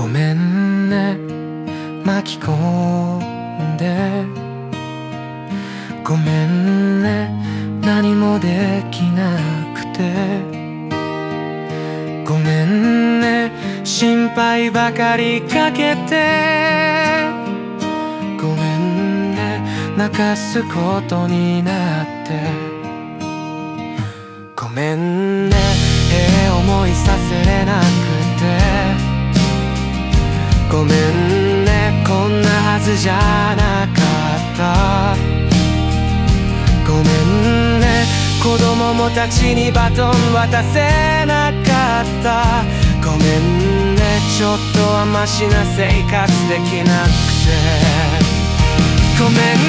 ごめんね。巻き込んで。ごめんね。何もできなくて。ごめんね。心配ばかりかけて。ごめんね。泣かすことになって。ごめんね。じゃなかった。ごめんね。子供もたちにバトン渡せなかった。ごめんね。ちょっとはマシな生活できなくて。ごめん